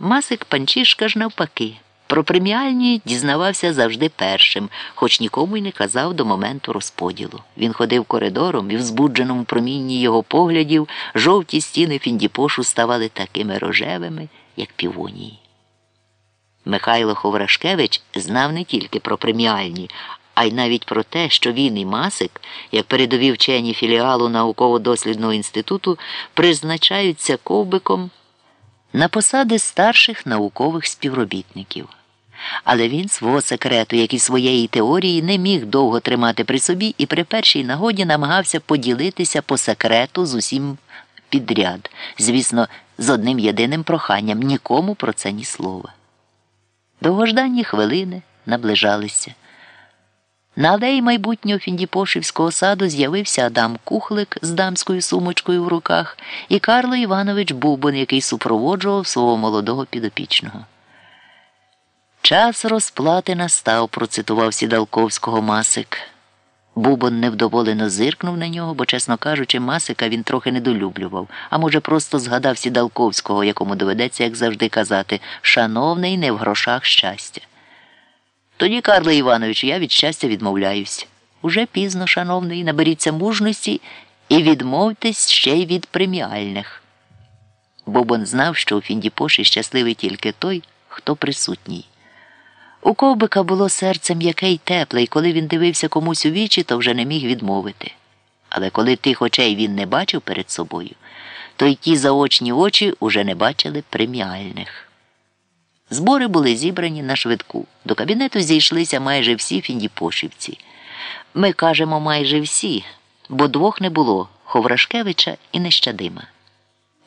Масик Панчішка ж навпаки. Про преміальні дізнавався завжди першим, хоч нікому й не казав до моменту розподілу. Він ходив коридором і в збудженому промінні його поглядів жовті стіни Фіндіпошу ставали такими рожевими, як півонії. Михайло Ховрашкевич знав не тільки про преміальні, а й навіть про те, що він і Масик, як передові вчені філіалу науково-дослідного інституту, призначаються ковбиком на посади старших наукових співробітників. Але він свого секрету, як і своєї теорії, не міг довго тримати при собі і при першій нагоді намагався поділитися по секрету з усім підряд, звісно, з одним єдиним проханням нікому про це ні слова. Довгожданні хвилини наближалися. На алеї майбутнього Фіндіпошівського саду з'явився Адам Кухлик з дамською сумочкою в руках і Карло Іванович Бубон, який супроводжував свого молодого підопічного. Час розплати настав, процитував Сідалковського Масик. Бубон невдоволено зиркнув на нього, бо, чесно кажучи, Масика він трохи недолюблював, а може, просто згадав Сідалковського, якому доведеться, як завжди казати, шановний не в грошах щастя. Тоді, Карле Івановичу, я від щастя відмовляюсь. Уже пізно, шановний, наберіться мужності і відмовтесь ще й від преміальних. Бобон знав, що у Фіндіпоші щасливий тільки той, хто присутній. У ковбика було серце м'яке й тепле, і коли він дивився комусь у вічі, то вже не міг відмовити. Але коли тих очей він не бачив перед собою, то й ті заочні очі уже не бачили преміальних. Збори були зібрані на швидку. До кабінету зійшлися майже всі фіндіпошівці. Ми кажемо майже всі, бо двох не було Ховрашкевича і Нещадима.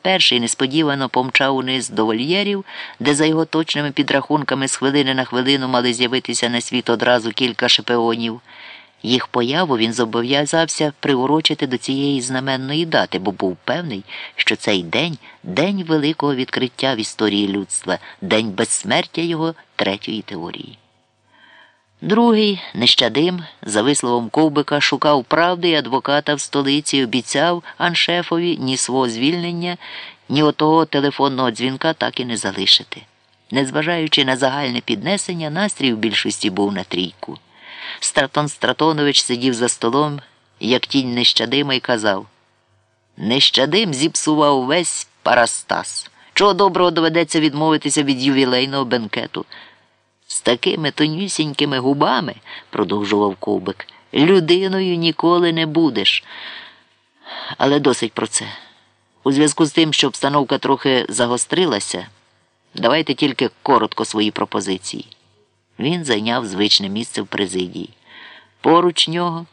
Перший несподівано помчав униз до вольєрів, де за його точними підрахунками з хвилини на хвилину мали з'явитися на світ одразу кілька шепеонів. Їх появу він зобов'язався приурочити до цієї знаменної дати, бо був певний, що цей день день великого відкриття в історії людства, день безсмертя його третьої теорії. Другий, нещадим, за висловом ковбика, шукав правди і адвоката в столиці і обіцяв аншефові ні свого звільнення, ні отого телефонного дзвінка так і не залишити. Незважаючи на загальне піднесення, настрій в більшості був на трійку. Стратон Стратонович сидів за столом, як тінь нещадима, і казав Нещадим зіпсував весь парастас. Чого доброго доведеться відмовитися від ювілейного бенкету. З такими тонюсінькими губами, продовжував ковбик, людиною ніколи не будеш. Але досить про це. У зв'язку з тим, що обстановка трохи загострилася, давайте тільки коротко свої пропозиції. Він зайняв звичне місце в президії. Поруч нього,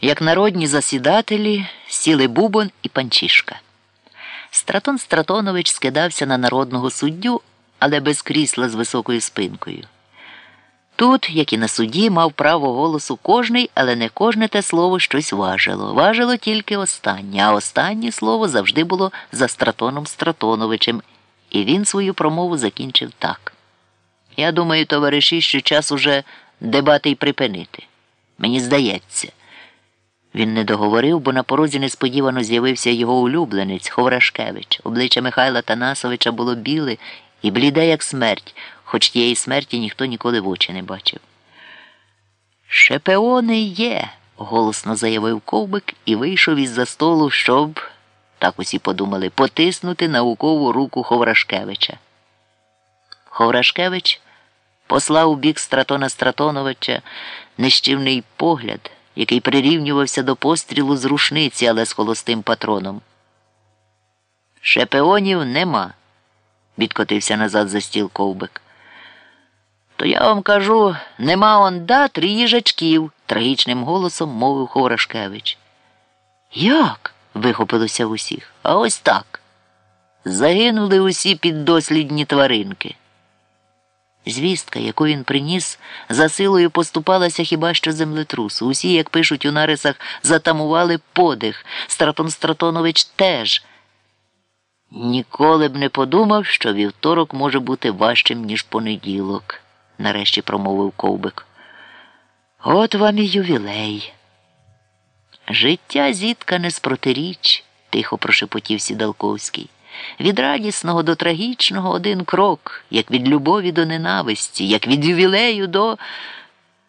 як народні засідателі, сіли Бубон і Панчішка. Стратон Стратонович скидався на народного суддю, але без крісла з високою спинкою. Тут, як і на суді, мав право голосу кожний, але не кожне те слово щось важило. Важило тільки останнє, а останнє слово завжди було за Стратоном Стратоновичем, і він свою промову закінчив так. Я думаю, товариші, що час уже дебати й припинити. Мені здається. Він не договорив, бо на порозі несподівано з'явився його улюбленець Ховрашкевич. Обличчя Михайла Танасовича було біле і бліде, як смерть, хоч тієї смерті ніхто ніколи в очі не бачив. Шепеони є, голосно заявив ковбик і вийшов із за столу, щоб, так усі подумали, потиснути наукову руку Ховрашкевича. Ховрашкевич послав у бік Стратона Стратоновича нищівний погляд, який прирівнювався до пострілу з рушниці, але з холостим патроном. Шепеонів нема, відкотився назад за стіл ковбик. То я вам кажу, нема он да три їжачків, трагічним голосом мовив Ховрашкевич. Як? вихопилося в усіх. А ось так. Загинули усі піддослідні тваринки. Звістка, яку він приніс, за силою поступалася хіба що землетрусу. Усі, як пишуть у нарисах, затамували подих. Стратон Стратонович теж. Ніколи б не подумав, що вівторок може бути важчим, ніж понеділок, нарешті промовив ковбик. От вам і ювілей. Життя зіткане з протиріч, тихо прошепотів Сідалковський. Від радісного до трагічного один крок, як від любові до ненависті, як від ювілею до.